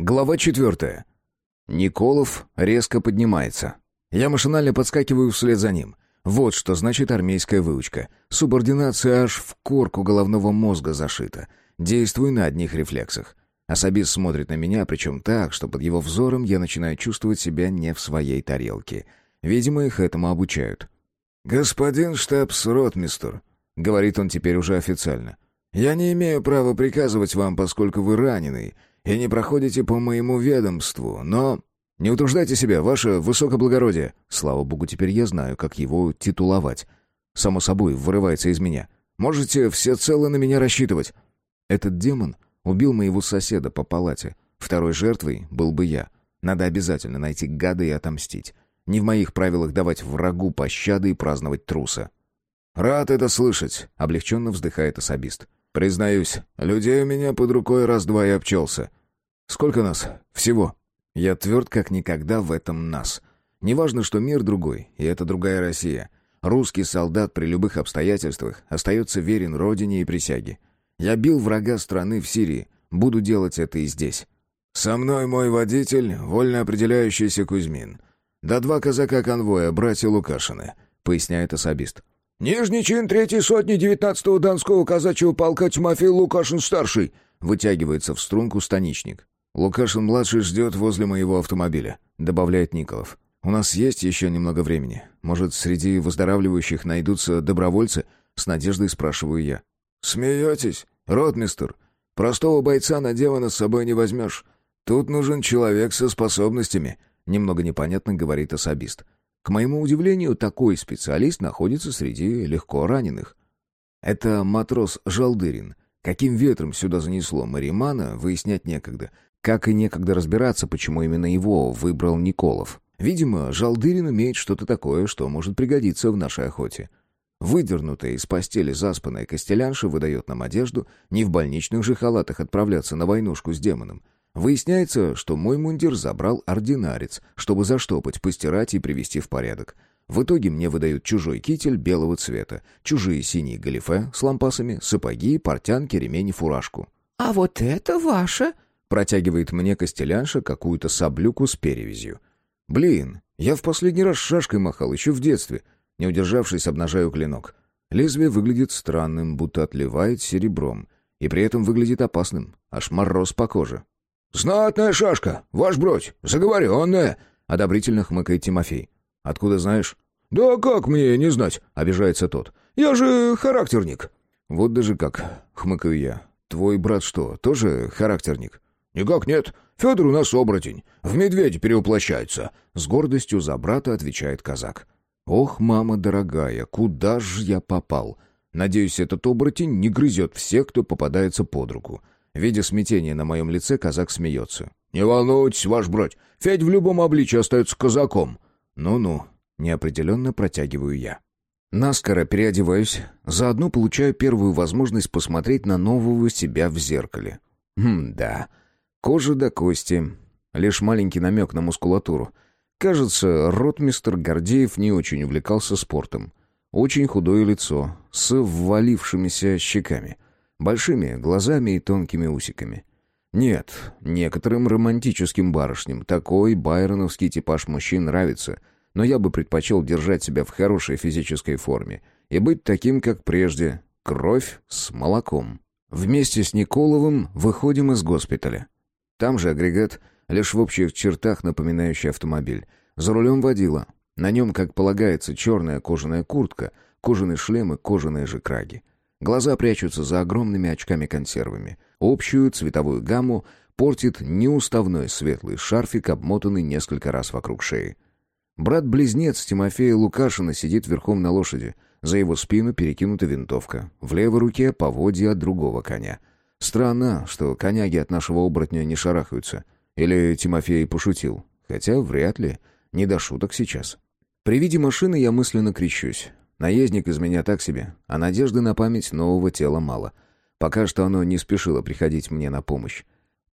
Глава четвертая. Николов резко поднимается. Я машинально подскакиваю вслед за ним. Вот что значит армейская выучка. Субординация аж в корку головного мозга зашита. Действуй на одних рефлексах. Особист смотрит на меня, причем так, что под его взором я начинаю чувствовать себя не в своей тарелке. Видимо, их этому обучают. «Господин штабс-ротмистр», — говорит он теперь уже официально, — «я не имею права приказывать вам, поскольку вы раненый, и не проходите по моему ведомству, но...» «Не утруждайте себя, ваше высокоблагородие!» Слава богу, теперь я знаю, как его титуловать. Само собой, вырывается из меня. «Можете всецело на меня рассчитывать!» Этот демон убил моего соседа по палате. Второй жертвой был бы я. Надо обязательно найти гада и отомстить. Не в моих правилах давать врагу пощады и праздновать труса. «Рад это слышать», — облегченно вздыхает особист. «Признаюсь, людей у меня под рукой раз-два и обчелся. Сколько нас? Всего?» Я тверд как никогда в этом нас. Неважно, что мир другой, и это другая Россия. Русский солдат при любых обстоятельствах остается верен родине и присяге. Я бил врага страны в Сирии, буду делать это и здесь. Со мной мой водитель, вольно определяющийся Кузьмин. Да два казака-конвоя, братья Лукашины, поясняет особист. «Нижний чин третьей сотни девятнадцатого Донского казачьего полка Тимофей Лукашин-старший», вытягивается в струнку станичник. «Лукашин-младший ждет возле моего автомобиля», — добавляет Николов. «У нас есть еще немного времени. Может, среди выздоравливающих найдутся добровольцы?» — с надеждой спрашиваю я. «Смеетесь, ротмистер? Простого бойца на демона с собой не возьмешь. Тут нужен человек со способностями», — немного непонятно говорит особист. К моему удивлению, такой специалист находится среди легко раненых. Это матрос Жалдырин. Каким ветром сюда занесло Маримана, выяснять некогда — как и некогда разбираться, почему именно его выбрал Николов. Видимо, Жалдырин умеет что-то такое, что может пригодиться в нашей охоте. Выдернутая из постели заспанная костелянша выдает нам одежду, не в больничных же халатах отправляться на войнушку с демоном. Выясняется, что мой мундир забрал ординарец, чтобы заштопать, постирать и привести в порядок. В итоге мне выдают чужой китель белого цвета, чужие синие галифе с лампасами, сапоги, портянки, ремень и фуражку. «А вот это ваше!» Протягивает мне костелянша какую-то саблюку с перевязью. Блин, я в последний раз шашкой махал, еще в детстве. Не удержавшись, обнажаю клинок. Лезвие выглядит странным, будто отливает серебром. И при этом выглядит опасным. Аж мороз по коже. «Знатная шашка, ваш бродь, заговоренная!» — одобрительно хмыкает Тимофей. «Откуда знаешь?» «Да как мне не знать?» — обижается тот. «Я же характерник». «Вот даже как», — хмыкаю я. «Твой брат что, тоже характерник?» «Никак нет. Федор у нас оборотень. В медведя перевоплощается». С гордостью за брата отвечает казак. «Ох, мама дорогая, куда ж я попал? Надеюсь, этот оборотень не грызет всех, кто попадается под руку». Видя смятение на моем лице, казак смеется. «Не волнуйтесь, ваш брать. Федь в любом обличии остается казаком». «Ну-ну», — неопределенно протягиваю я. Наскоро переодеваюсь, заодно получаю первую возможность посмотреть на нового себя в зеркале. Хм, да, Кожа до кости. Лишь маленький намек на мускулатуру. Кажется, ротмистер Гордеев не очень увлекался спортом. Очень худое лицо, с ввалившимися щеками, большими глазами и тонкими усиками. Нет, некоторым романтическим барышням такой байроновский типаж мужчин нравится, но я бы предпочел держать себя в хорошей физической форме и быть таким, как прежде, кровь с молоком. Вместе с Николовым выходим из госпиталя. Там же агрегат, лишь в общих чертах напоминающий автомобиль. За рулем водила. На нем, как полагается, черная кожаная куртка, кожаный шлем и кожаные же краги. Глаза прячутся за огромными очками-консервами. Общую цветовую гамму портит неуставной светлый шарфик, обмотанный несколько раз вокруг шеи. Брат-близнец Тимофея Лукашина сидит верхом на лошади. За его спину перекинута винтовка. В левой руке поводья от другого коня. Странно, что коняги от нашего оборотня не шарахаются. Или Тимофей пошутил. Хотя вряд ли. Не до шуток сейчас. При виде машины я мысленно кричусь. Наездник из меня так себе, а надежды на память нового тела мало. Пока что оно не спешило приходить мне на помощь.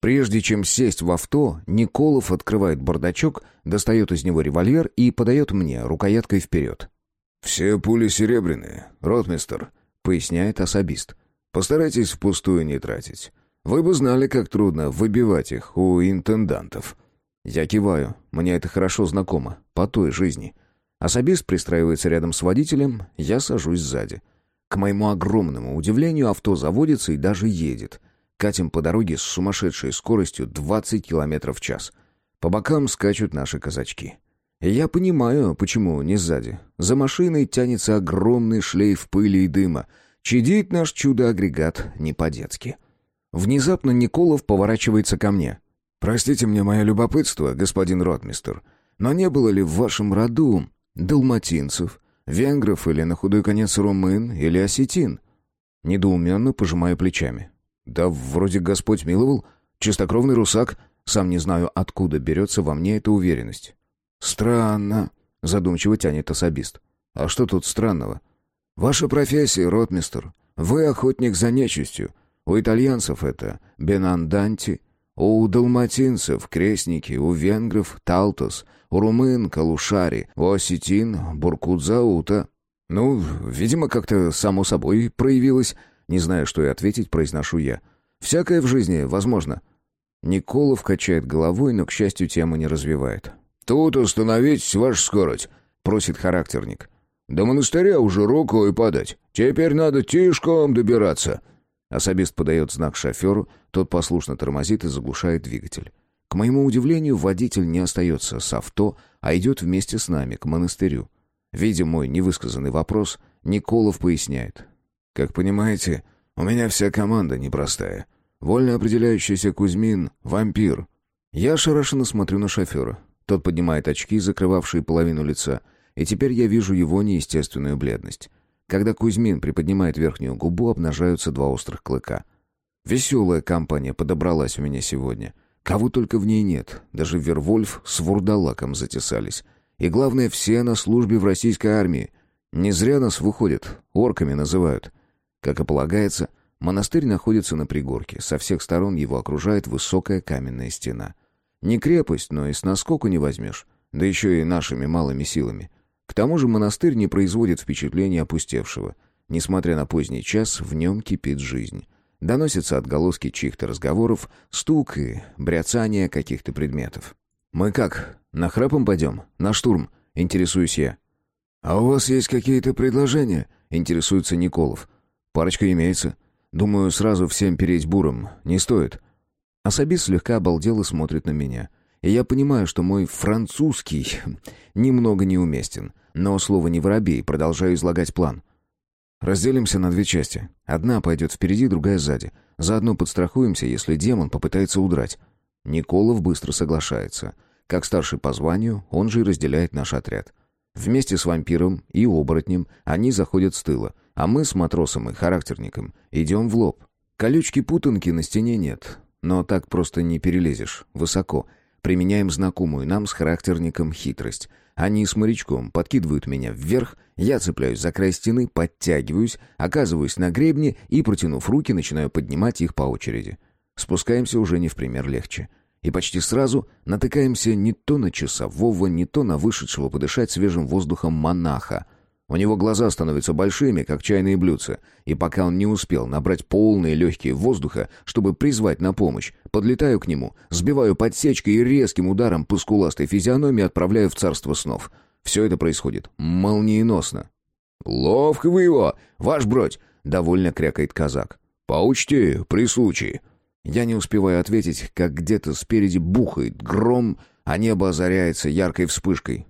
Прежде чем сесть в авто, Николов открывает бардачок, достает из него револьвер и подает мне рукояткой вперед. «Все пули серебряные, ротмистер», — поясняет особист. Постарайтесь впустую не тратить. Вы бы знали, как трудно выбивать их у интендантов. Я киваю, мне это хорошо знакомо, по той жизни. Особист пристраивается рядом с водителем, я сажусь сзади. К моему огромному удивлению, авто заводится и даже едет. Катим по дороге с сумасшедшей скоростью 20 км в час. По бокам скачут наши казачки. Я понимаю, почему не сзади. За машиной тянется огромный шлейф пыли и дыма. Чадит наш чудо-агрегат не по-детски. Внезапно Николов поворачивается ко мне. «Простите мне мое любопытство, господин ротмистер, но не было ли в вашем роду далматинцев, венгров или, на худой конец, румын или осетин?» Недоуменно пожимаю плечами. «Да вроде Господь миловал. Чистокровный русак. Сам не знаю, откуда берется во мне эта уверенность». «Странно», — задумчиво тянет особист. «А что тут странного?» «Ваша профессия, ротмистер. Вы охотник за нечистью. У итальянцев это бенанданти, у далматинцев крестники, у венгров талтос, у румын калушари, у осетин буркудзаута. Ну, видимо, как-то само собой проявилось. Не знаю, что и ответить, произношу я. Всякое в жизни возможно. Николов качает головой, но, к счастью, тему не развивает. «Тут остановитесь, ваша скорость», — просит характерник. «До монастыря уже рукой подать. Теперь надо тишком добираться». Особист подает знак шоферу, тот послушно тормозит и заглушает двигатель. К моему удивлению, водитель не остается с авто, а идет вместе с нами к монастырю. Видя мой невысказанный вопрос, Николов поясняет. «Как понимаете, у меня вся команда непростая. Вольно определяющийся Кузьмин — вампир». Я ошарашенно смотрю на шофера. Тот поднимает очки, закрывавшие половину лица, и теперь я вижу его неестественную бледность. Когда Кузьмин приподнимает верхнюю губу, обнажаются два острых клыка. Веселая компания подобралась у меня сегодня. Кого только в ней нет. Даже Вервольф с вурдалаком затесались. И главное, все на службе в российской армии. Не зря нас, выходят, орками называют. Как и полагается, монастырь находится на пригорке. Со всех сторон его окружает высокая каменная стена. Не крепость, но и с наскоку не возьмешь. Да еще и нашими малыми силами. К тому же монастырь не производит впечатления опустевшего. Несмотря на поздний час, в нем кипит жизнь. Доносятся отголоски чьих-то разговоров, стук и бряцание каких-то предметов. «Мы как, на храпом пойдем? На штурм?» — интересуюсь я. «А у вас есть какие-то предложения?» — интересуется Николов. «Парочка имеется. Думаю, сразу всем переть буром. Не стоит». Особист слегка обалдел и смотрит на меня. И я понимаю, что мой французский немного неуместен. Но слово не воробей, продолжаю излагать план. Разделимся на две части. Одна пойдет впереди, другая сзади. Заодно подстрахуемся, если демон попытается удрать. Николов быстро соглашается. Как старший по званию, он же и разделяет наш отряд. Вместе с вампиром и оборотнем они заходят с тыла, а мы с матросом и характерником идем в лоб. Колючки-путанки на стене нет, но так просто не перелезешь, высоко. Применяем знакомую нам с характерником хитрость — они с морячком подкидывают меня вверх, я цепляюсь за край стены, подтягиваюсь, оказываюсь на гребне и, протянув руки, начинаю поднимать их по очереди. Спускаемся уже не в пример легче. И почти сразу натыкаемся не то на часового, не то на вышедшего подышать свежим воздухом монаха — у него глаза становятся большими, как чайные блюдца, и пока он не успел набрать полные легкие воздуха, чтобы призвать на помощь, подлетаю к нему, сбиваю подсечкой и резким ударом по скуластой физиономии отправляю в царство снов. Все это происходит молниеносно. «Ловко вы его, ваш бродь!» — довольно крякает казак. «Поучти, при случае!» Я не успеваю ответить, как где-то спереди бухает гром, а небо озаряется яркой вспышкой.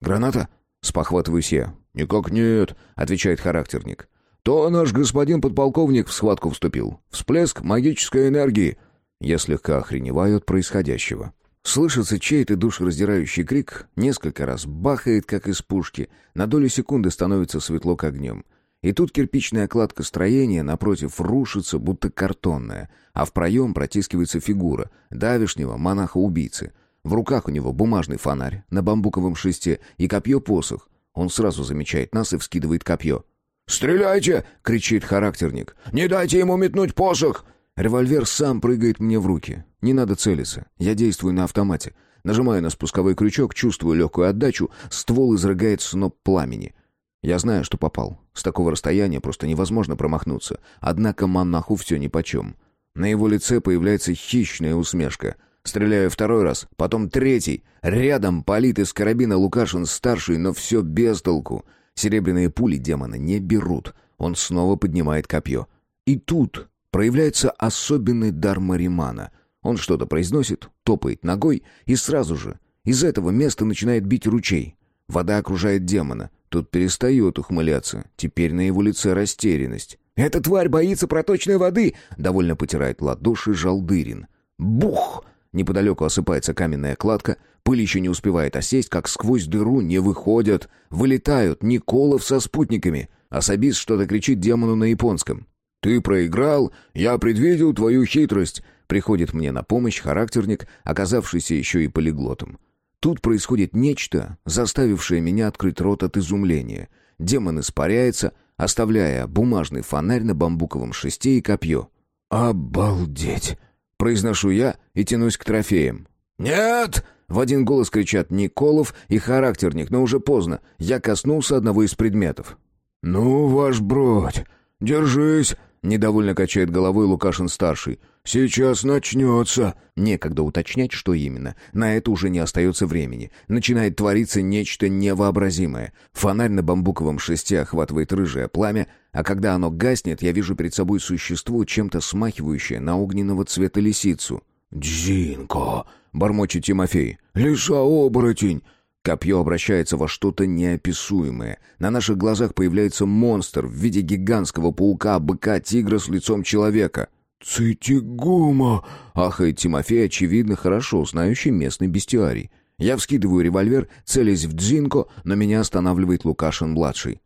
«Граната?» — спохватываюсь я. «Никак нет», — отвечает характерник. «То наш господин подполковник в схватку вступил. Всплеск магической энергии». Я слегка охреневаю от происходящего. Слышится чей-то душераздирающий крик, несколько раз бахает, как из пушки, на долю секунды становится светло к огнем. И тут кирпичная кладка строения напротив рушится, будто картонная, а в проем протискивается фигура давишнего монаха-убийцы. В руках у него бумажный фонарь на бамбуковом шесте и копье-посох. Он сразу замечает нас и вскидывает копье. «Стреляйте!» — кричит характерник. «Не дайте ему метнуть посох!» Револьвер сам прыгает мне в руки. Не надо целиться. Я действую на автомате. Нажимаю на спусковой крючок, чувствую легкую отдачу, ствол изрыгает сноп пламени. Я знаю, что попал. С такого расстояния просто невозможно промахнуться. Однако монаху все нипочем. На его лице появляется хищная усмешка. Стреляю второй раз, потом третий. Рядом палит из карабина Лукашин-старший, но все без толку. Серебряные пули демона не берут. Он снова поднимает копье. И тут проявляется особенный дар Маримана. Он что-то произносит, топает ногой, и сразу же из этого места начинает бить ручей. Вода окружает демона. Тут перестает ухмыляться. Теперь на его лице растерянность. «Эта тварь боится проточной воды!» — довольно потирает ладоши Жалдырин. «Бух!» Неподалеку осыпается каменная кладка. Пыль еще не успевает осесть, как сквозь дыру не выходят. Вылетают Николов со спутниками. Особист что-то кричит демону на японском. «Ты проиграл! Я предвидел твою хитрость!» Приходит мне на помощь характерник, оказавшийся еще и полиглотом. Тут происходит нечто, заставившее меня открыть рот от изумления. Демон испаряется, оставляя бумажный фонарь на бамбуковом шесте и копье. «Обалдеть!» — произношу я и тянусь к трофеям. «Нет!» — в один голос кричат Николов и характерник, но уже поздно. Я коснулся одного из предметов. «Ну, ваш бродь, держись!» — недовольно качает головой Лукашин-старший. «Сейчас начнется!» Некогда уточнять, что именно. На это уже не остается времени. Начинает твориться нечто невообразимое. Фонарь на бамбуковом шесте охватывает рыжее пламя, а когда оно гаснет, я вижу перед собой существо, чем-то смахивающее на огненного цвета лисицу. «Джинко!» — бормочет Тимофей. «Лиса-оборотень!» Копье обращается во что-то неописуемое. На наших глазах появляется монстр в виде гигантского паука, быка, тигра с лицом человека — «Цитигума!» — ахает Тимофей, очевидно, хорошо знающий местный бестиарий. Я вскидываю револьвер, целясь в Дзинко, но меня останавливает Лукашин-младший.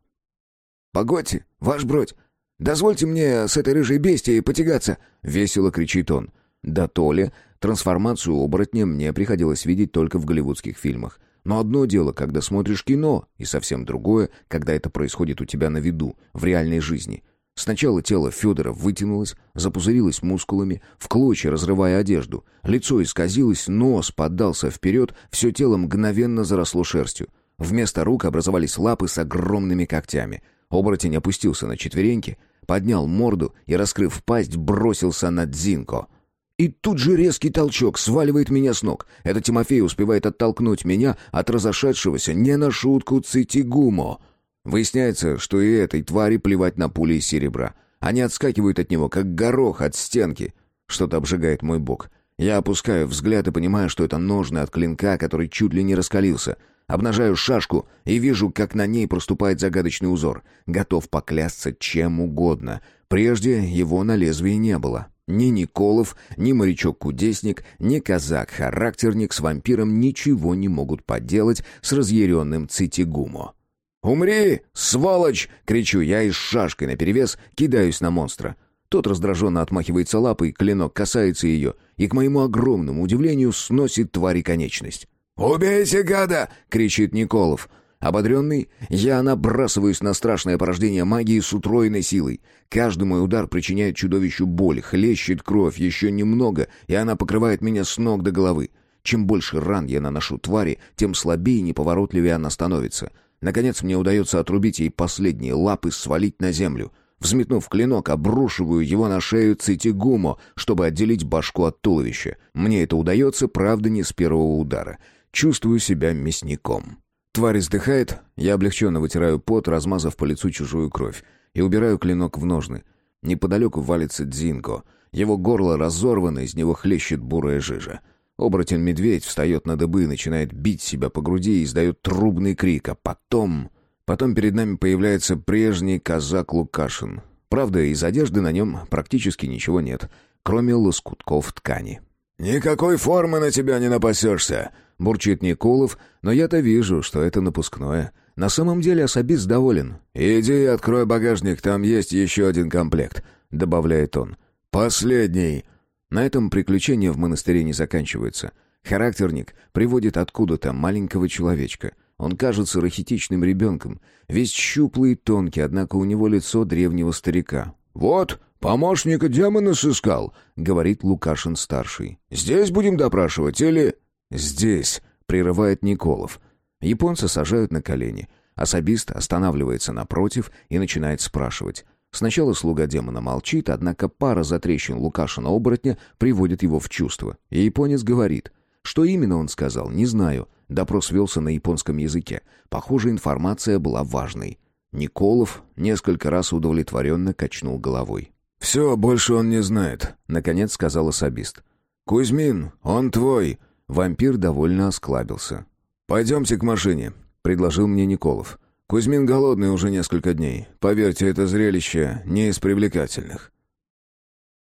«Погодьте, ваш бродь! Дозвольте мне с этой рыжей бестией потягаться!» — весело кричит он. Да то ли, трансформацию оборотня мне приходилось видеть только в голливудских фильмах. Но одно дело, когда смотришь кино, и совсем другое, когда это происходит у тебя на виду, в реальной жизни — Сначала тело Федора вытянулось, запузырилось мускулами, в клочья разрывая одежду. Лицо исказилось, нос поддался вперед, все тело мгновенно заросло шерстью. Вместо рук образовались лапы с огромными когтями. Оборотень опустился на четвереньки, поднял морду и, раскрыв пасть, бросился на Дзинко. И тут же резкий толчок сваливает меня с ног. Это Тимофей успевает оттолкнуть меня от разошедшегося не на шутку Цитигумо — Выясняется, что и этой твари плевать на пули из серебра. Они отскакивают от него, как горох от стенки. Что-то обжигает мой бок. Я опускаю взгляд и понимаю, что это ножны от клинка, который чуть ли не раскалился. Обнажаю шашку и вижу, как на ней проступает загадочный узор. Готов поклясться чем угодно. Прежде его на лезвии не было. Ни Николов, ни морячок-кудесник, ни казак-характерник с вампиром ничего не могут поделать с разъяренным Цитигумо. «Умри, сволочь!» — кричу я и с шашкой наперевес кидаюсь на монстра. Тот раздраженно отмахивается лапой, клинок касается ее, и, к моему огромному удивлению, сносит твари конечность. «Убейте, гада!» — кричит Николов. Ободренный, я набрасываюсь на страшное порождение магии с утроенной силой. Каждый мой удар причиняет чудовищу боль, хлещет кровь, еще немного, и она покрывает меня с ног до головы. Чем больше ран я наношу твари, тем слабее и неповоротливее она становится — Наконец мне удается отрубить ей последние лапы, свалить на землю. Взметнув клинок, обрушиваю его на шею Цитигумо, чтобы отделить башку от туловища. Мне это удается, правда, не с первого удара. Чувствую себя мясником. Тварь издыхает, я облегченно вытираю пот, размазав по лицу чужую кровь, и убираю клинок в ножны. Неподалеку валится Дзинко. Его горло разорвано, из него хлещет бурая жижа. Оборотень-медведь встает на дыбы начинает бить себя по груди и издает трубный крик, а потом... Потом перед нами появляется прежний казак Лукашин. Правда, из одежды на нем практически ничего нет, кроме лоскутков ткани. «Никакой формы на тебя не напасешься!» — бурчит Николов, но я-то вижу, что это напускное. На самом деле особист доволен. «Иди открой багажник, там есть еще один комплект», — добавляет он. «Последний!» На этом приключения в монастыре не заканчиваются. Характерник приводит откуда-то маленького человечка. Он кажется рахитичным ребенком, весь щуплый и тонкий, однако у него лицо древнего старика. «Вот, помощника демона сыскал», — говорит Лукашин-старший. «Здесь будем допрашивать или...» «Здесь», — прерывает Николов. Японца сажают на колени. Особист останавливается напротив и начинает спрашивать. Сначала слуга демона молчит, однако пара затрещин Лукашина-оборотня приводит его в чувство. И японец говорит. Что именно он сказал, не знаю. Допрос велся на японском языке. Похоже, информация была важной. Николов несколько раз удовлетворенно качнул головой. «Все, больше он не знает», — наконец сказал особист. «Кузьмин, он твой!» Вампир довольно осклабился. «Пойдемте к машине», — предложил мне Николов. «Кузьмин голодный уже несколько дней. Поверьте, это зрелище не из привлекательных».